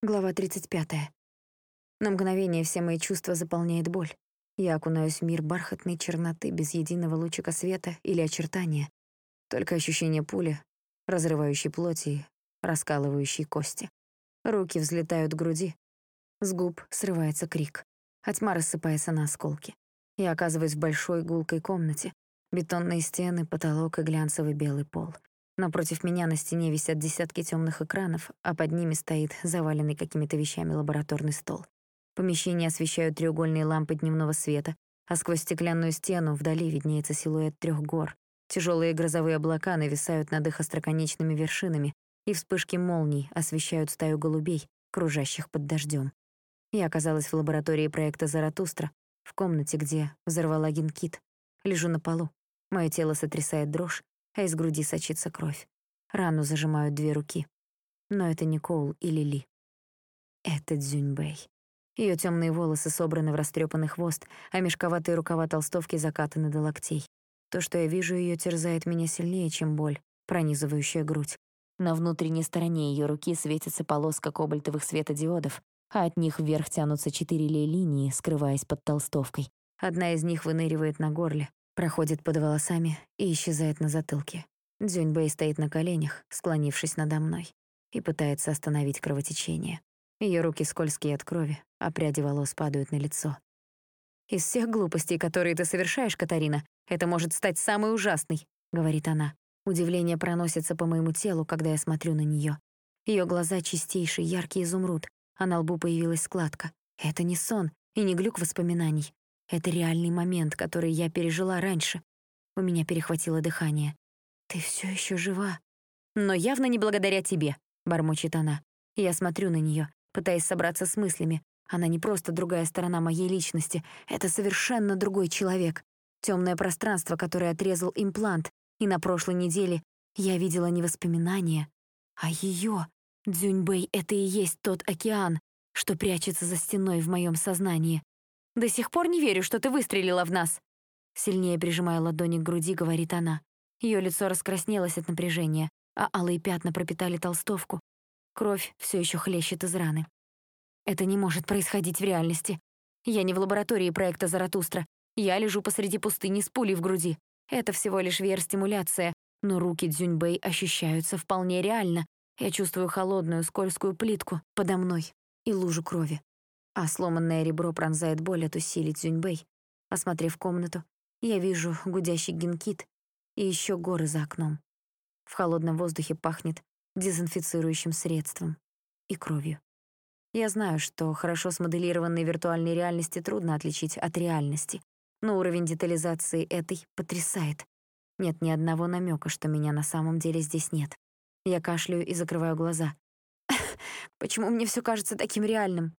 Глава 35. На мгновение все мои чувства заполняет боль. Я окунаюсь в мир бархатной черноты без единого лучика света или очертания. Только ощущение пули, разрывающей плоти, раскалывающей кости. Руки взлетают к груди. С губ срывается крик. А тьма рассыпается на осколки. Я оказываюсь в большой гулкой комнате. Бетонные стены, потолок и глянцевый белый пол — Напротив меня на стене висят десятки темных экранов, а под ними стоит заваленный какими-то вещами лабораторный стол. Помещение освещают треугольные лампы дневного света, а сквозь стеклянную стену вдали виднеется силуэт трех гор. Тяжелые грозовые облака нависают над их остроконечными вершинами, и вспышки молний освещают стаю голубей, кружащих под дождем. Я оказалась в лаборатории проекта «Заратустра», в комнате, где взорвала генкит. Лежу на полу. Мое тело сотрясает дрожь, а из груди сочится кровь. Рану зажимают две руки. Но это не Коул или Ли. Это Дзюньбэй. Ее темные волосы собраны в растрепанный хвост, а мешковатые рукава толстовки закатаны до локтей. То, что я вижу ее, терзает меня сильнее, чем боль, пронизывающая грудь. На внутренней стороне ее руки светится полоска кобальтовых светодиодов, а от них вверх тянутся четыре линии, скрываясь под толстовкой. Одна из них выныривает на горле, проходит под волосами и исчезает на затылке. Дзюньбэй стоит на коленях, склонившись надо мной, и пытается остановить кровотечение. Ее руки скользкие от крови, а пряди волос падают на лицо. «Из всех глупостей, которые ты совершаешь, Катарина, это может стать самой ужасной», — говорит она. Удивление проносится по моему телу, когда я смотрю на нее. Ее глаза чистейший, яркий изумруд, а на лбу появилась складка. Это не сон и не глюк воспоминаний. Это реальный момент, который я пережила раньше. У меня перехватило дыхание. «Ты все еще жива?» «Но явно не благодаря тебе», — бормочет она. Я смотрю на нее, пытаясь собраться с мыслями. Она не просто другая сторона моей личности, это совершенно другой человек. Темное пространство, которое отрезал имплант, и на прошлой неделе я видела не воспоминания, а ее. Дзюньбэй — это и есть тот океан, что прячется за стеной в моем сознании. До сих пор не верю, что ты выстрелила в нас!» Сильнее прижимая ладони к груди, говорит она. Ее лицо раскраснелось от напряжения, а алые пятна пропитали толстовку. Кровь все еще хлещет из раны. Это не может происходить в реальности. Я не в лаборатории проекта «Заратустра». Я лежу посреди пустыни с пулей в груди. Это всего лишь VR-стимуляция, но руки Дзюньбэй ощущаются вполне реально. Я чувствую холодную, скользкую плитку подо мной и лужу крови а сломанное ребро пронзает боль от усилий Цзюньбэй. Осмотрев комнату, я вижу гудящий генкит и еще горы за окном. В холодном воздухе пахнет дезинфицирующим средством и кровью. Я знаю, что хорошо смоделированной виртуальной реальности трудно отличить от реальности, но уровень детализации этой потрясает. Нет ни одного намека, что меня на самом деле здесь нет. Я кашляю и закрываю глаза. Почему мне все кажется таким реальным?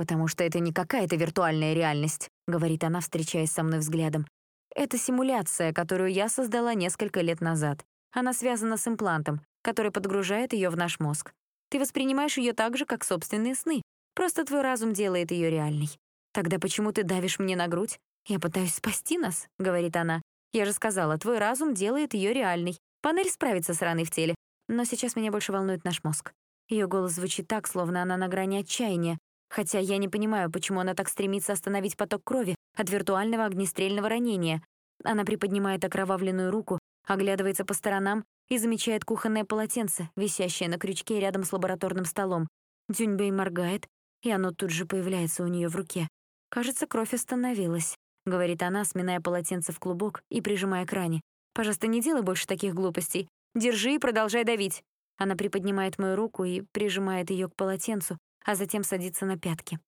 «Потому что это не какая-то виртуальная реальность», — говорит она, встречаясь со мной взглядом. «Это симуляция, которую я создала несколько лет назад. Она связана с имплантом, который подгружает ее в наш мозг. Ты воспринимаешь ее так же, как собственные сны. Просто твой разум делает ее реальной. Тогда почему ты давишь мне на грудь? Я пытаюсь спасти нас, говорит она. Я же сказала, твой разум делает ее реальной. Панель справится с раной в теле. Но сейчас меня больше волнует наш мозг. Ее голос звучит так, словно она на грани отчаяния, Хотя я не понимаю, почему она так стремится остановить поток крови от виртуального огнестрельного ранения. Она приподнимает окровавленную руку, оглядывается по сторонам и замечает кухонное полотенце, висящее на крючке рядом с лабораторным столом. Дюньбэй моргает, и оно тут же появляется у нее в руке. «Кажется, кровь остановилась», — говорит она, сминая полотенце в клубок и прижимая к ране. «Пожалуйста, не делай больше таких глупостей. Держи и продолжай давить». Она приподнимает мою руку и прижимает ее к полотенцу, а затем садится на пятки.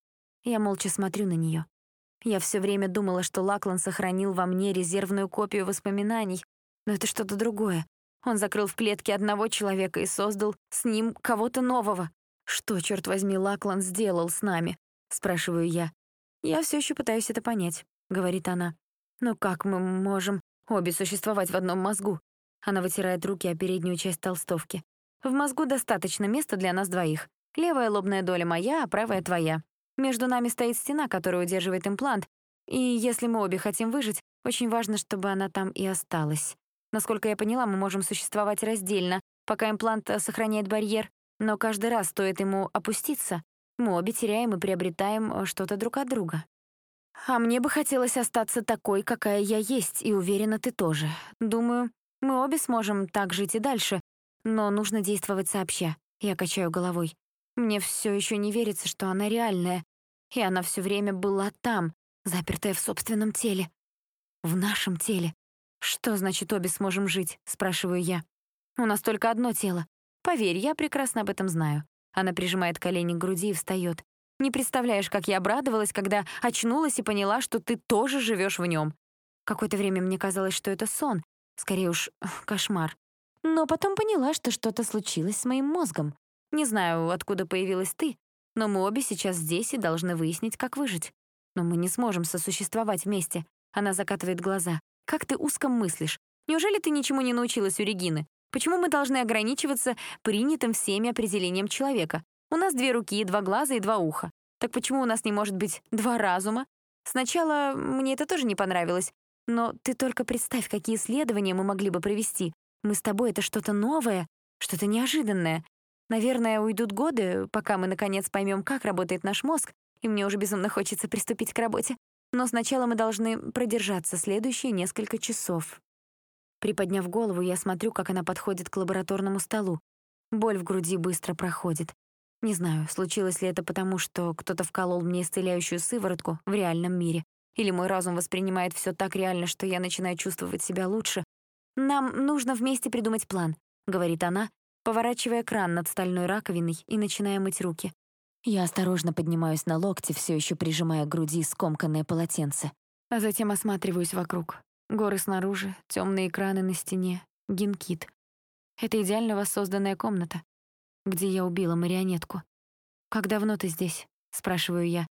Я молча смотрю на нее. Я все время думала, что Лаклан сохранил во мне резервную копию воспоминаний, но это что-то другое. Он закрыл в клетке одного человека и создал с ним кого-то нового. «Что, черт возьми, Лаклан сделал с нами?» — спрашиваю я. «Я все еще пытаюсь это понять», — говорит она. «Но как мы можем обе существовать в одном мозгу?» Она вытирает руки о переднюю часть толстовки. «В мозгу достаточно места для нас двоих. Левая лобная доля моя, а правая твоя. Между нами стоит стена, которая удерживает имплант, и если мы обе хотим выжить, очень важно, чтобы она там и осталась. Насколько я поняла, мы можем существовать раздельно, пока имплант э, сохраняет барьер, но каждый раз стоит ему опуститься, Мы обе теряем и приобретаем э, что-то друг от друга. А мне бы хотелось остаться такой, какая я есть, и уверена, ты тоже. Думаю, мы обе сможем так жить и дальше, но нужно действовать сообща. Я качаю головой. Мне все еще не верится, что она реальная. И она все время была там, запертая в собственном теле. В нашем теле. Что значит обе сможем жить? Спрашиваю я. У нас только одно тело. Поверь, я прекрасно об этом знаю. Она прижимает колени к груди и встает. Не представляешь, как я обрадовалась, когда очнулась и поняла, что ты тоже живешь в нем. Какое-то время мне казалось, что это сон. Скорее уж, кошмар. Но потом поняла, что что-то случилось с моим мозгом. Не знаю, откуда появилась ты, но мы обе сейчас здесь и должны выяснить, как выжить. Но мы не сможем сосуществовать вместе. Она закатывает глаза. Как ты узко мыслишь? Неужели ты ничему не научилась у Регины? Почему мы должны ограничиваться принятым всеми определением человека? У нас две руки, два глаза и два уха. Так почему у нас не может быть два разума? Сначала мне это тоже не понравилось, но ты только представь, какие исследования мы могли бы провести. Мы с тобой — это что-то новое, что-то неожиданное. Наверное, уйдут годы, пока мы наконец поймем, как работает наш мозг, и мне уже безумно хочется приступить к работе. Но сначала мы должны продержаться следующие несколько часов. Приподняв голову, я смотрю, как она подходит к лабораторному столу. Боль в груди быстро проходит. Не знаю, случилось ли это потому, что кто-то вколол мне исцеляющую сыворотку в реальном мире, или мой разум воспринимает все так реально, что я начинаю чувствовать себя лучше, «Нам нужно вместе придумать план», — говорит она, поворачивая кран над стальной раковиной и начиная мыть руки. Я осторожно поднимаюсь на локти, все еще прижимая к груди скомканное полотенце. А затем осматриваюсь вокруг. Горы снаружи, темные экраны на стене, гинкит. Это идеально воссозданная комната, где я убила марионетку. «Как давно ты здесь?» — спрашиваю я.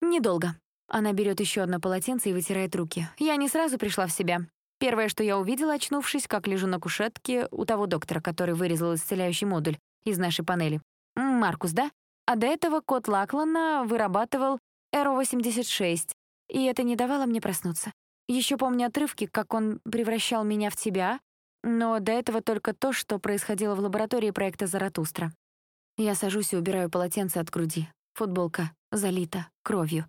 «Недолго». Она берет еще одно полотенце и вытирает руки. Я не сразу пришла в себя. Первое, что я увидела, очнувшись, как лежу на кушетке у того доктора, который вырезал исцеляющий модуль из нашей панели. Маркус, да? А до этого кот Лаклана вырабатывал Эро-86, и это не давало мне проснуться. Еще помню отрывки, как он превращал меня в тебя, но до этого только то, что происходило в лаборатории проекта «Заратустра». Я сажусь и убираю полотенце от груди. Футболка залита кровью.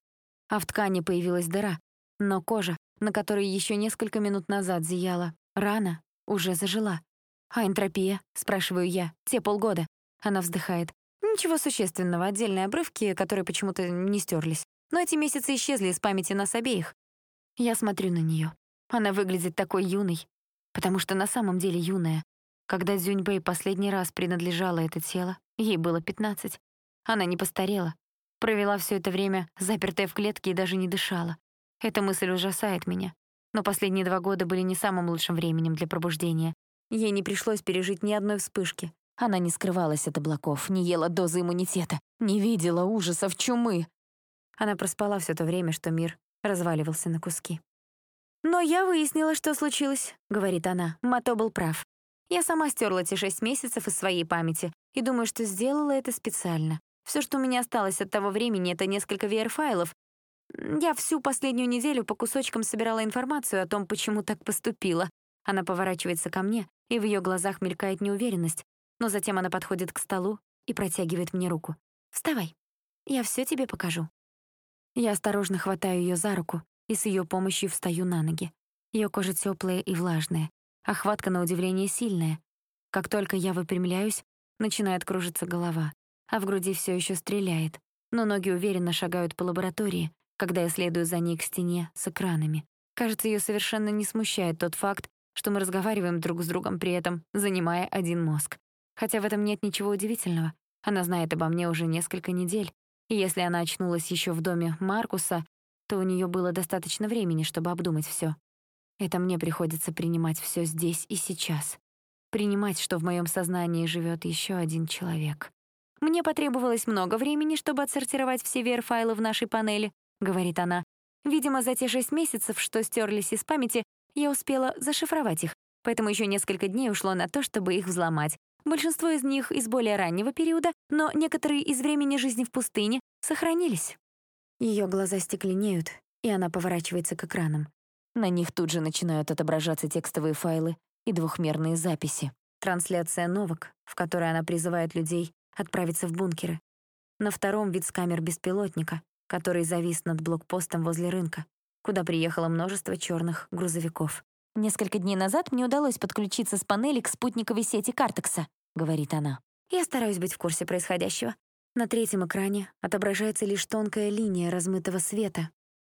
А в ткани появилась дыра, но кожа на которой еще несколько минут назад зияла. Рана уже зажила. «А энтропия?» — спрашиваю я. «Те полгода». Она вздыхает. «Ничего существенного, отдельные обрывки, которые почему-то не стерлись. Но эти месяцы исчезли из памяти нас обеих». Я смотрю на нее. Она выглядит такой юной, потому что на самом деле юная. Когда Дзюньбэй последний раз принадлежало это тело, ей было 15. Она не постарела. Провела все это время, запертая в клетке, и даже не дышала. Эта мысль ужасает меня. Но последние два года были не самым лучшим временем для пробуждения. Ей не пришлось пережить ни одной вспышки. Она не скрывалась от облаков, не ела дозы иммунитета, не видела ужасов чумы. Она проспала все то время, что мир разваливался на куски. «Но я выяснила, что случилось», — говорит она. Мато был прав. Я сама стерла те шесть месяцев из своей памяти и думаю, что сделала это специально. Все, что у меня осталось от того времени, это несколько VR-файлов, я всю последнюю неделю по кусочкам собирала информацию о том, почему так поступила. Она поворачивается ко мне, и в ее глазах мелькает неуверенность, но затем она подходит к столу и протягивает мне руку. «Вставай, я все тебе покажу». Я осторожно хватаю ее за руку и с ее помощью встаю на ноги. Ее кожа теплая и влажная, а хватка на удивление сильная. Как только я выпрямляюсь, начинает кружиться голова, а в груди все еще стреляет, но ноги уверенно шагают по лаборатории, когда я следую за ней к стене с экранами. Кажется, ее совершенно не смущает тот факт, что мы разговариваем друг с другом при этом, занимая один мозг. Хотя в этом нет ничего удивительного. Она знает обо мне уже несколько недель, и если она очнулась еще в доме Маркуса, то у нее было достаточно времени, чтобы обдумать все. Это мне приходится принимать все здесь и сейчас. Принимать, что в моем сознании живет еще один человек. Мне потребовалось много времени, чтобы отсортировать все VR-файлы в нашей панели, — говорит она. «Видимо, за те шесть месяцев, что стерлись из памяти, я успела зашифровать их, поэтому еще несколько дней ушло на то, чтобы их взломать. Большинство из них из более раннего периода, но некоторые из времени жизни в пустыне сохранились». Ее глаза стекленеют, и она поворачивается к экранам. На них тут же начинают отображаться текстовые файлы и двухмерные записи. Трансляция новок, в которой она призывает людей отправиться в бункеры. На втором — вид с камер беспилотника, который завис над блокпостом возле рынка, куда приехало множество черных грузовиков. «Несколько дней назад мне удалось подключиться с панели к спутниковой сети Картекса», — говорит она. Я стараюсь быть в курсе происходящего. На третьем экране отображается лишь тонкая линия размытого света,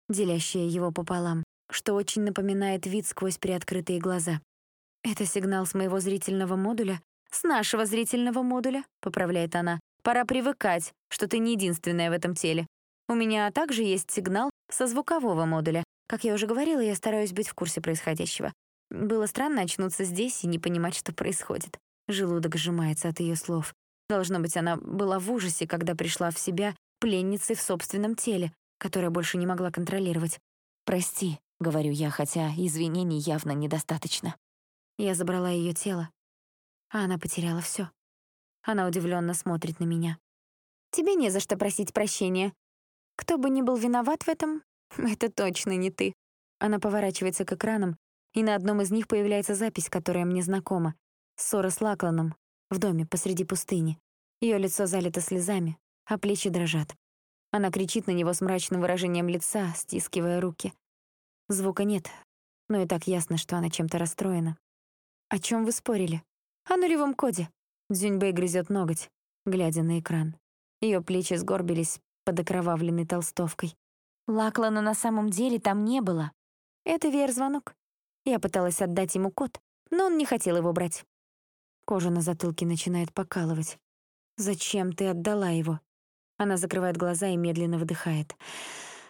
делящая его пополам, что очень напоминает вид сквозь приоткрытые глаза. Это сигнал с моего зрительного модуля? С нашего зрительного модуля, поправляет она. Пора привыкать, что ты не единственная в этом теле. У меня также есть сигнал со звукового модуля. Как я уже говорила, я стараюсь быть в курсе происходящего. Было странно очнуться здесь и не понимать, что происходит. Желудок сжимается от ее слов. Должно быть, она была в ужасе, когда пришла в себя пленницей в собственном теле, которое больше не могла контролировать. «Прости», — говорю я, хотя извинений явно недостаточно. Я забрала ее тело, а она потеряла все. Она удивленно смотрит на меня. «Тебе не за что просить прощения. Кто бы ни был виноват в этом, это точно не ты». Она поворачивается к экранам, и на одном из них появляется запись, которая мне знакома. Ссора с Лакланом в доме посреди пустыни. Ее лицо залито слезами, а плечи дрожат. Она кричит на него с мрачным выражением лица, стискивая руки. Звука нет, но и так ясно, что она чем-то расстроена. «О чем вы спорили?» «О нулевом коде». Дзюньбэй грызет ноготь, глядя на экран. Ее плечи сгорбились под окровавленной толстовкой. Лаклана на самом деле там не было. Это VR-звонок. Я пыталась отдать ему код, но он не хотел его брать. Кожа на затылке начинает покалывать. «Зачем ты отдала его?» Она закрывает глаза и медленно выдыхает.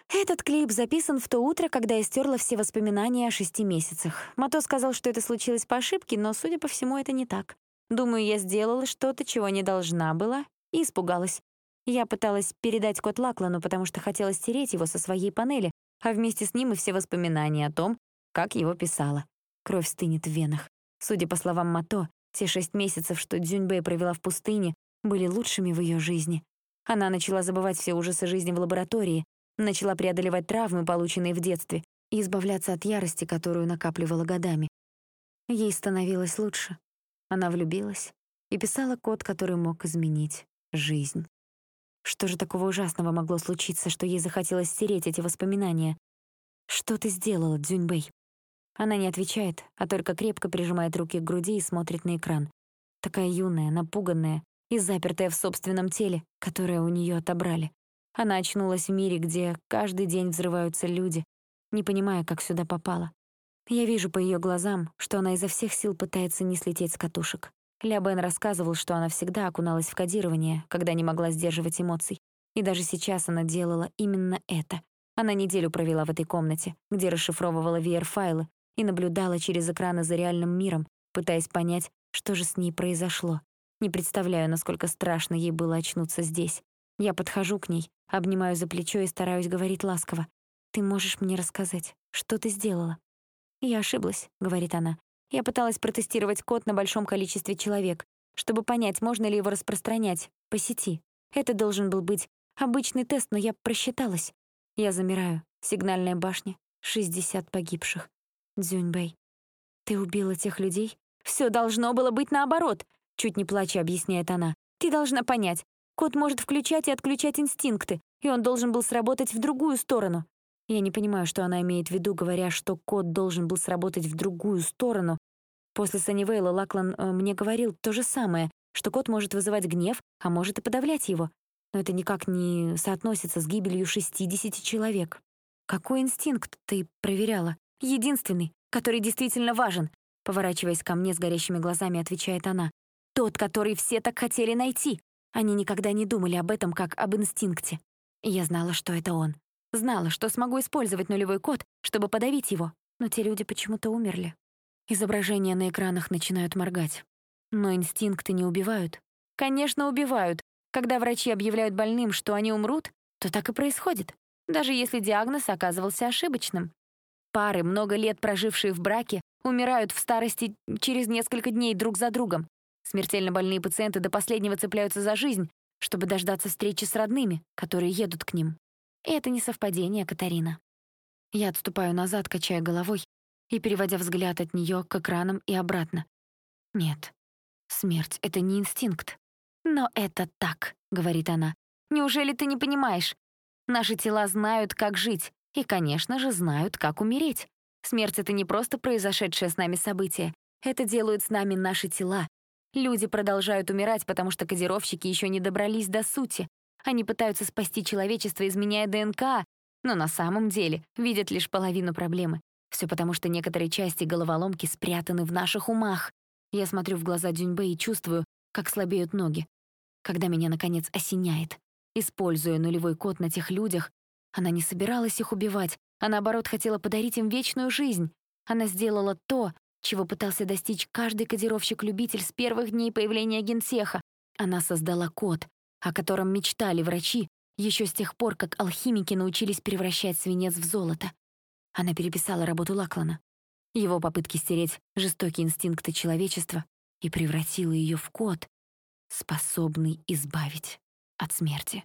Этот клип записан в то утро, когда я стерла все воспоминания о шести месяцах. Мато сказал, что это случилось по ошибке, но, судя по всему, это не так. Думаю, я сделала что-то, чего не должна была, и испугалась. Я пыталась передать код Лаклану, потому что хотела стереть его со своей панели, а вместе с ним и все воспоминания о том, как его писала. Кровь стынет в венах. Судя по словам Мато, те шесть месяцев, что Дзюньбэй провела в пустыне, были лучшими в ее жизни. Она начала забывать все ужасы жизни в лаборатории, начала преодолевать травмы, полученные в детстве, и избавляться от ярости, которую накапливала годами. Ей становилось лучше. Она влюбилась и писала код, который мог изменить жизнь. Что же такого ужасного могло случиться, что ей захотелось стереть эти воспоминания? «Что ты сделала, Дзюньбэй?» Она не отвечает, а только крепко прижимает руки к груди и смотрит на экран. Такая юная, напуганная и запертая в собственном теле, которое у нее отобрали. Она очнулась в мире, где каждый день взрываются люди, не понимая, как сюда попала. Я вижу по ее глазам, что она изо всех сил пытается не слететь с катушек. Ля Бен рассказывал, что она всегда окуналась в кодирование, когда не могла сдерживать эмоций. И даже сейчас она делала именно это. Она неделю провела в этой комнате, где расшифровывала VR-файлы и наблюдала через экраны за реальным миром, пытаясь понять, что же с ней произошло. Не представляю, насколько страшно ей было очнуться здесь. Я подхожу к ней, обнимаю за плечо и стараюсь говорить ласково. «Ты можешь мне рассказать, что ты сделала?» «Я ошиблась», — говорит она. «Я пыталась протестировать код на большом количестве человек, чтобы понять, можно ли его распространять по сети. Это должен был быть обычный тест, но я просчиталась. Я замираю. Сигнальная башня. 60 погибших. Дзюньбэй, ты убила тех людей? Все должно было быть наоборот. Чуть не плача, объясняет она. Ты должна понять. Кот может включать и отключать инстинкты, и он должен был сработать в другую сторону. Я не понимаю, что она имеет в виду, говоря, что кот должен был сработать в другую сторону. После Саннивейла Лаклан э, мне говорил то же самое, что кот может вызывать гнев, а может и подавлять его. Но это никак не соотносится с гибелью 60 человек. Какой инстинкт ты проверяла? Единственный, который действительно важен, поворачиваясь ко мне с горящими глазами, отвечает она. Тот, который все так хотели найти. Они никогда не думали об этом как об инстинкте. Я знала, что это он. Знала, что смогу использовать нулевой код, чтобы подавить его. Но те люди почему-то умерли. Изображения на экранах начинают моргать. Но инстинкты не убивают. Конечно, убивают. Когда врачи объявляют больным, что они умрут, то так и происходит. Даже если диагноз оказывался ошибочным. Пары, много лет прожившие в браке, умирают в старости через несколько дней друг за другом. Смертельно больные пациенты до последнего цепляются за жизнь, чтобы дождаться встречи с родными, которые едут к ним. Это не совпадение, Катарина. Я отступаю назад, качая головой и переводя взгляд от нее к экранам и обратно. Нет, смерть — это не инстинкт. Но это так, — говорит она. Неужели ты не понимаешь? Наши тела знают, как жить, и, конечно же, знают, как умереть. Смерть — это не просто произошедшее с нами событие. Это делают с нами наши тела. Люди продолжают умирать, потому что кодировщики еще не добрались до сути. Они пытаются спасти человечество, изменяя ДНК, но на самом деле видят лишь половину проблемы. Все потому, что некоторые части головоломки спрятаны в наших умах. Я смотрю в глаза Дюньбэ и чувствую, как слабеют ноги. Когда меня, наконец, осеняет. Используя нулевой код на тех людях, она не собиралась их убивать, а наоборот хотела подарить им вечную жизнь. Она сделала то, чего пытался достичь каждый кодировщик-любитель с первых дней появления генсеха. Она создала код, о котором мечтали врачи еще с тех пор, как алхимики научились превращать свинец в золото. Она переписала работу Лаклана, его попытки стереть жестокие инстинкты человечества и превратила ее в код, способный избавить от смерти.